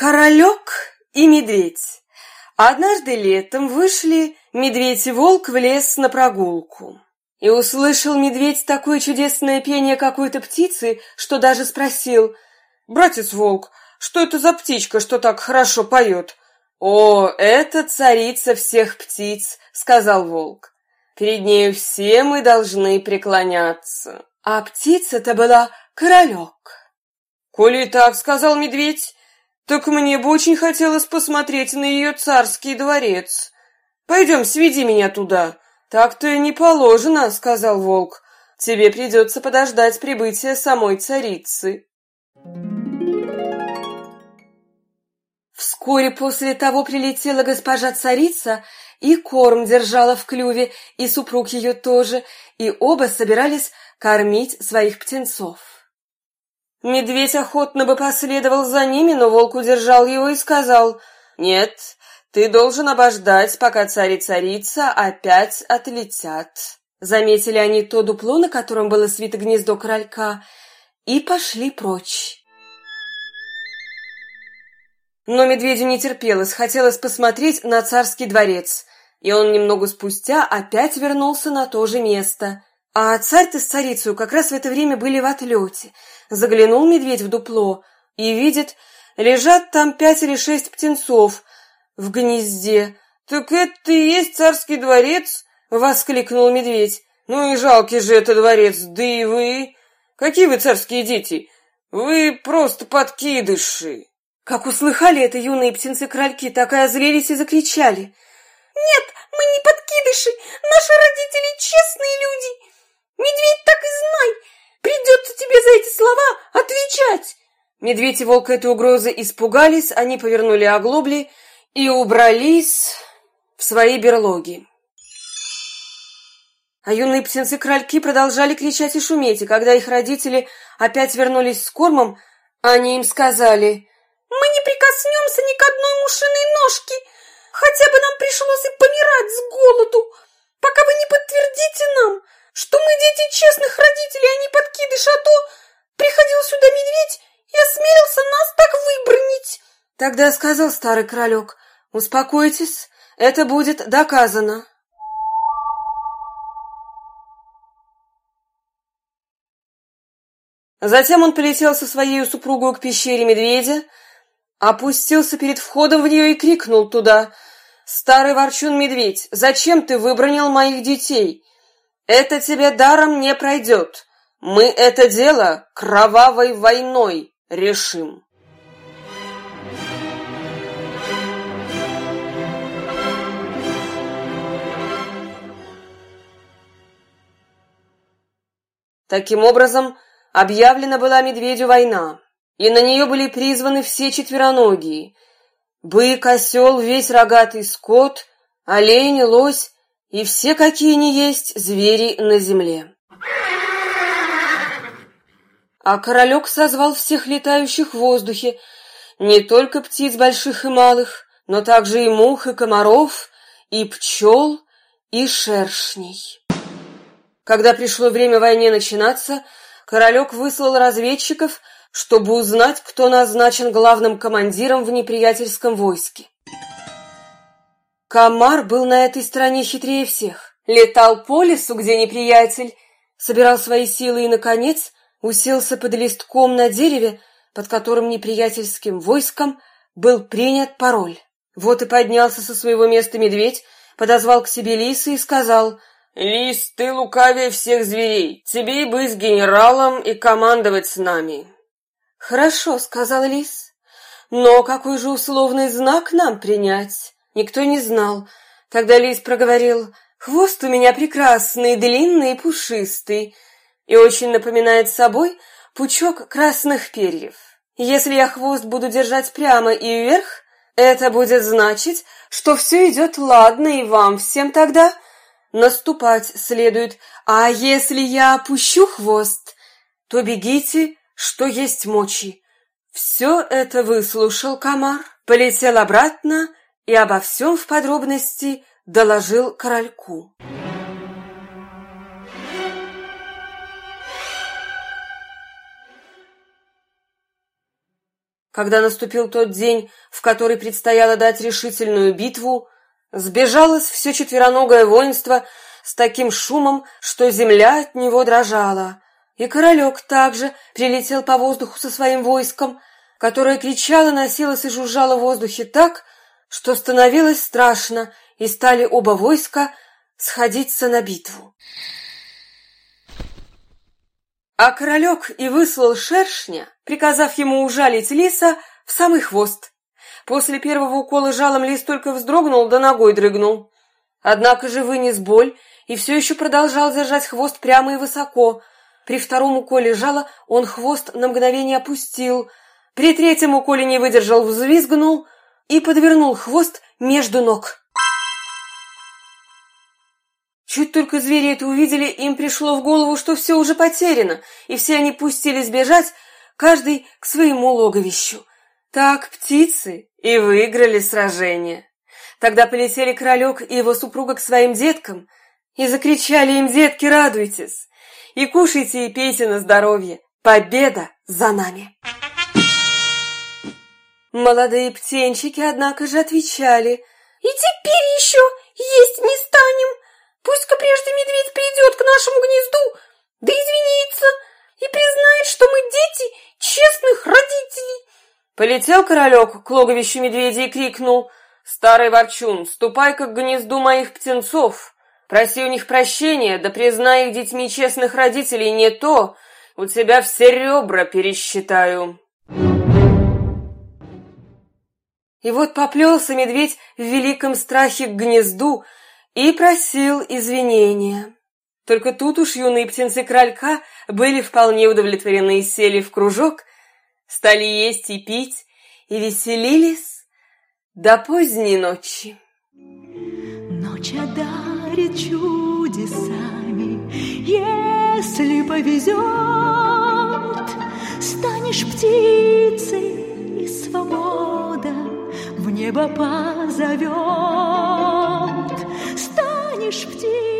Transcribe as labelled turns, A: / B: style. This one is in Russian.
A: Королек и медведь. Однажды летом вышли медведь и волк в лес на прогулку. И услышал медведь такое чудесное пение какой-то птицы, что даже спросил, «Братец волк, что это за птичка, что так хорошо поет?» «О, это царица всех птиц», — сказал волк. «Перед нею все мы должны преклоняться». А птица-то была королек. «Коли так», — сказал медведь, так мне бы очень хотелось посмотреть на ее царский дворец. Пойдем, сведи меня туда. Так-то не положено, сказал волк. Тебе придется подождать прибытия самой царицы. Вскоре после того прилетела госпожа царица и корм держала в клюве, и супруг ее тоже, и оба собирались кормить своих птенцов. Медведь охотно бы последовал за ними, но волк удержал его и сказал, «Нет, ты должен обождать, пока царь и царица опять отлетят». Заметили они то дупло, на котором было свито гнездо королька, и пошли прочь. Но медведю не терпелось, хотелось посмотреть на царский дворец, и он немного спустя опять вернулся на то же место. А царь-то с царицей как раз в это время были в отлете — Заглянул медведь в дупло и видит, лежат там пять или шесть птенцов в гнезде. «Так это и есть царский дворец?» — воскликнул медведь. «Ну и жалкий же это дворец, да и вы! Какие вы царские дети? Вы просто подкидыши!» Как услыхали это юные птенцы-крольки, так и озлились и закричали.
B: «Нет, мы не подкидыши, наши родители честные люди! Медведь так и знай, Придется тебе за эти слова отвечать!»
A: Медведь и волк этой угрозы испугались, они повернули оглобли и убрались в свои берлоги. А юные птенцы-крольки продолжали кричать и шуметь, и когда их родители опять вернулись с кормом, они им сказали,
B: «Мы не прикоснемся ни к одной мушиной ножке, хотя бы нам пришлось и помирать с голоду, пока вы не подтвердите нам, что мы дети честных родителей, а не подкидыш, а то приходил сюда медведь и осмелился нас так выбронить.
A: Тогда сказал старый кролек, успокойтесь, это будет доказано. Затем он полетел со своей супругой к пещере медведя, опустился перед входом в нее и крикнул туда. «Старый ворчун-медведь, зачем ты выбронил моих детей? Это тебе даром не пройдет. Мы это дело кровавой войной решим. Таким образом, объявлена была медведю война, и на нее были призваны все четвероногие — бык, осел, весь рогатый скот, олень, лось и все, какие ни есть, звери на земле. А королек созвал всех летающих в воздухе, не только птиц больших и малых, но также и мух, и комаров, и пчел, и шершней. Когда пришло время войне начинаться, королек выслал разведчиков, чтобы узнать, кто назначен главным командиром в неприятельском войске. Комар был на этой стороне хитрее всех. Летал по лесу, где неприятель, собирал свои силы и, наконец, уселся под листком на дереве, под которым неприятельским войском был принят пароль. Вот и поднялся со своего места медведь, подозвал к себе лиса и сказал, «Лис, ты лукавее всех зверей, тебе и быть генералом и командовать с нами». «Хорошо», — сказал лис, — «но какой же условный знак нам принять?» Никто не знал. Тогда лис проговорил, «Хвост у меня прекрасный, длинный и пушистый, и очень напоминает собой пучок красных перьев. Если я хвост буду держать прямо и вверх, это будет значить, что все идет ладно, и вам всем тогда наступать следует. А если я опущу хвост, то бегите, что есть мочи». Все это выслушал комар, полетел обратно и обо всем в подробности доложил корольку. когда наступил тот день, в который предстояло дать решительную битву, сбежалось все четвероногое воинство с таким шумом, что земля от него дрожала. И королек также прилетел по воздуху со своим войском, которое кричало, носилось и жужжало в воздухе так, что становилось страшно, и стали оба войска сходиться на битву. А королек и выслал шершня, приказав ему ужалить лиса в самый хвост. После первого укола жалом лис только вздрогнул да ногой дрыгнул. Однако же вынес боль и все еще продолжал держать хвост прямо и высоко. При втором уколе жала он хвост на мгновение опустил, при третьем уколе не выдержал, взвизгнул и подвернул хвост между ног. Чуть только звери это увидели, им пришло в голову, что все уже потеряно, и все они пустились бежать, каждый к своему логовищу. Так птицы и выиграли сражение. Тогда полетели королек и его супруга к своим деткам и закричали им, детки, радуйтесь, и кушайте и пейте на здоровье, победа за нами. Молодые птенчики, однако же, отвечали,
B: и теперь еще есть не станем, Пусть-ка прежде медведь придет к нашему гнезду, да извинится и признает, что мы дети честных родителей.
A: Полетел королек к логовищу медведя и крикнул, «Старый ворчун, ступай-ка к гнезду моих птенцов, проси у них прощения, да признай их детьми честных родителей, не то у тебя все ребра пересчитаю». И вот поплелся медведь в великом страхе к гнезду, и просил извинения. Только тут уж юные птенцы кролька были вполне удовлетворены и сели в кружок, стали есть и пить, и веселились до поздней ночи.
C: Ночь одарит чудесами, если повезет, станешь птицей, и свобода в небо позовет станешь птицей.